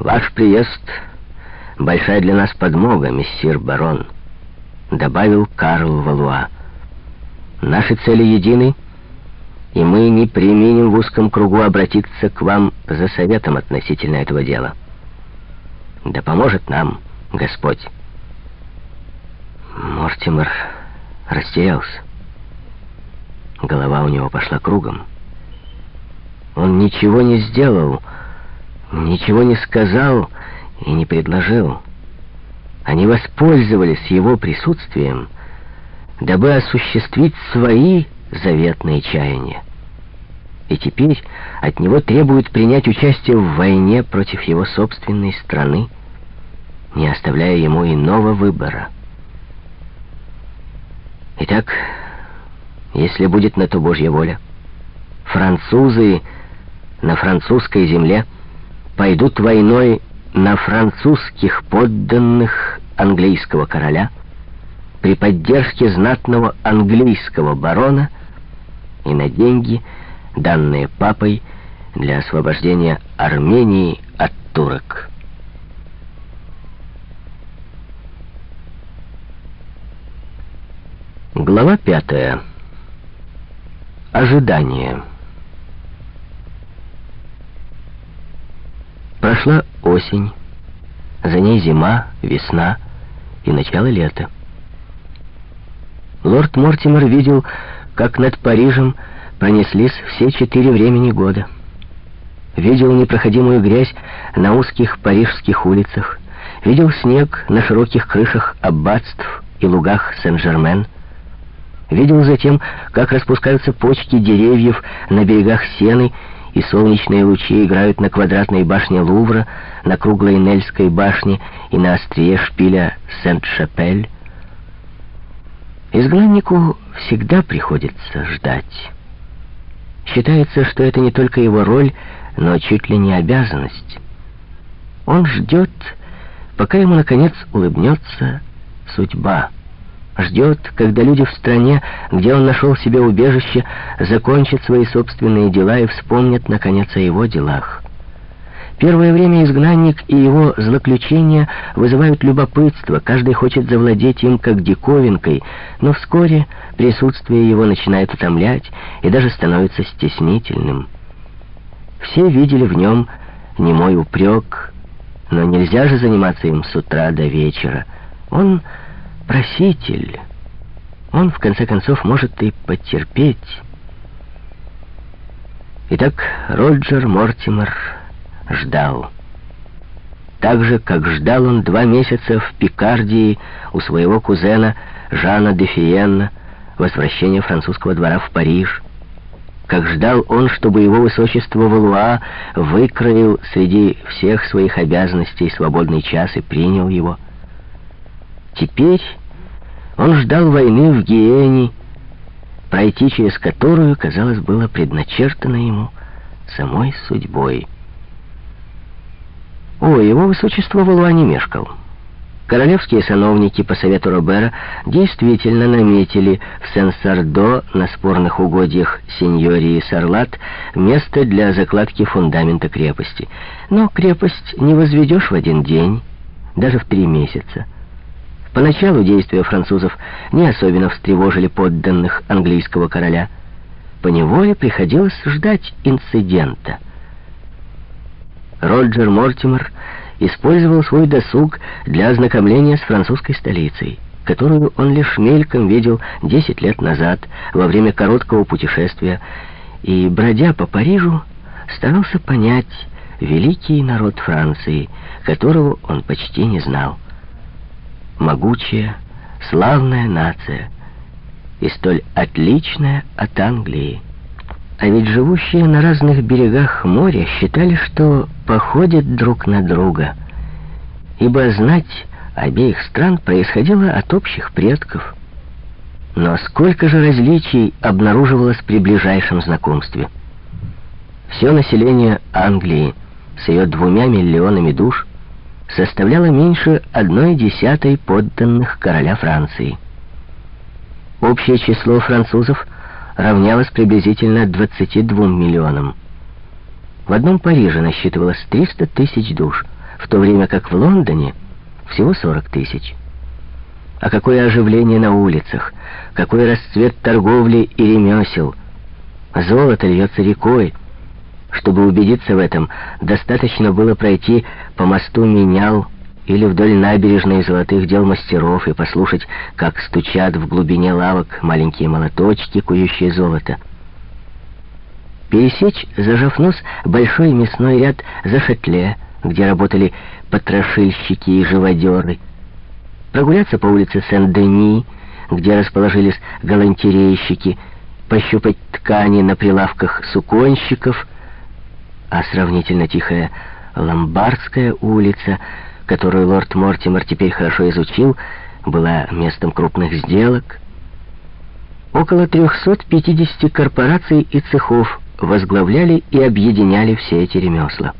«Ваш приезд — большая для нас подмога, мессир барон», — добавил Карл Валуа. «Наши цели едины, и мы не применим в узком кругу обратиться к вам за советом относительно этого дела. Да поможет нам Господь». Мортимер растерялся. Голова у него пошла кругом. Он ничего не сделал, ничего не сказал и не предложил. Они воспользовались его присутствием, дабы осуществить свои заветные чаяния. И теперь от него требуют принять участие в войне против его собственной страны, не оставляя ему иного выбора. Итак, если будет на то Божья воля, французы на французской земле пойдут войной на французских подданных английского короля при поддержке знатного английского барона и на деньги, данные папой для освобождения Армении от турок. Глава пятая. Ожидание. Прошла осень, за ней зима, весна и начало лета. Лорд Мортимер видел, как над Парижем пронеслись все четыре времени года. Видел непроходимую грязь на узких парижских улицах, видел снег на широких крышах аббатств и лугах Сен-Жермен, Видел затем, как распускаются почки деревьев на берегах Сены, и солнечные лучи играют на квадратной башне Лувра, на круглой Нельской башне и на острие шпиля Сент-Шапель. Изгнаннику всегда приходится ждать. Считается, что это не только его роль, но чуть ли не обязанность. Он ждет, пока ему, наконец, улыбнется судьба ждет, когда люди в стране, где он нашел себе убежище, закончат свои собственные дела и вспомнят, наконец, о его делах. Первое время изгнанник и его злоключения вызывают любопытство, каждый хочет завладеть им как диковинкой, но вскоре присутствие его начинает утомлять и даже становится стеснительным. Все видели в нем немой упрек, но нельзя же заниматься им с утра до вечера. Он проситель. Он, в конце концов, может и потерпеть. Итак, Роджер Мортимер ждал. Так же, как ждал он два месяца в Пикардии у своего кузена Жана де Фиенна возвращения французского двора в Париж, как ждал он, чтобы его высочество Валуа выкроил среди всех своих обязанностей свободный час и принял его. Теперь он ждал войны в Гиене, пройти через которую, казалось, было предначертано ему самой судьбой. О, его высочество Валуа не мешкал. Королевские сановники по совету Робера действительно наметили в Сен-Сардо на спорных угодьях сеньории Сарлат место для закладки фундамента крепости. Но крепость не возведешь в один день, даже в три месяца. Поначалу действия французов не особенно встревожили подданных английского короля. По неволе приходилось ждать инцидента. Роджер Мортимер использовал свой досуг для ознакомления с французской столицей, которую он лишь мельком видел 10 лет назад во время короткого путешествия, и, бродя по Парижу, старался понять великий народ Франции, которого он почти не знал могучая, славная нация и столь отличная от Англии. А ведь живущие на разных берегах моря считали, что походят друг на друга, ибо знать обеих стран происходило от общих предков. Но сколько же различий обнаруживалось при ближайшем знакомстве? Все население Англии с ее двумя миллионами душ составляло меньше одной десятой подданных короля Франции. Общее число французов равнялось приблизительно 22 миллионам. В одном Париже насчитывалось 300 тысяч душ, в то время как в Лондоне всего 40 тысяч. А какое оживление на улицах, какой расцвет торговли и ремесел. Золото льется рекой. Чтобы убедиться в этом, достаточно было пройти по мосту Менял или вдоль набережной золотых дел мастеров и послушать, как стучат в глубине лавок маленькие молоточки, кующие золото. Пересечь, зажав нос, большой мясной ряд за шатле, где работали потрошильщики и живодеры. Прогуляться по улице Сен-Дени, где расположились галантерейщики, пощупать ткани на прилавках суконщиков, а сравнительно тихая Ломбардская улица, которую лорд Мортимер теперь хорошо изучил, была местом крупных сделок. Около 350 корпораций и цехов возглавляли и объединяли все эти ремесла.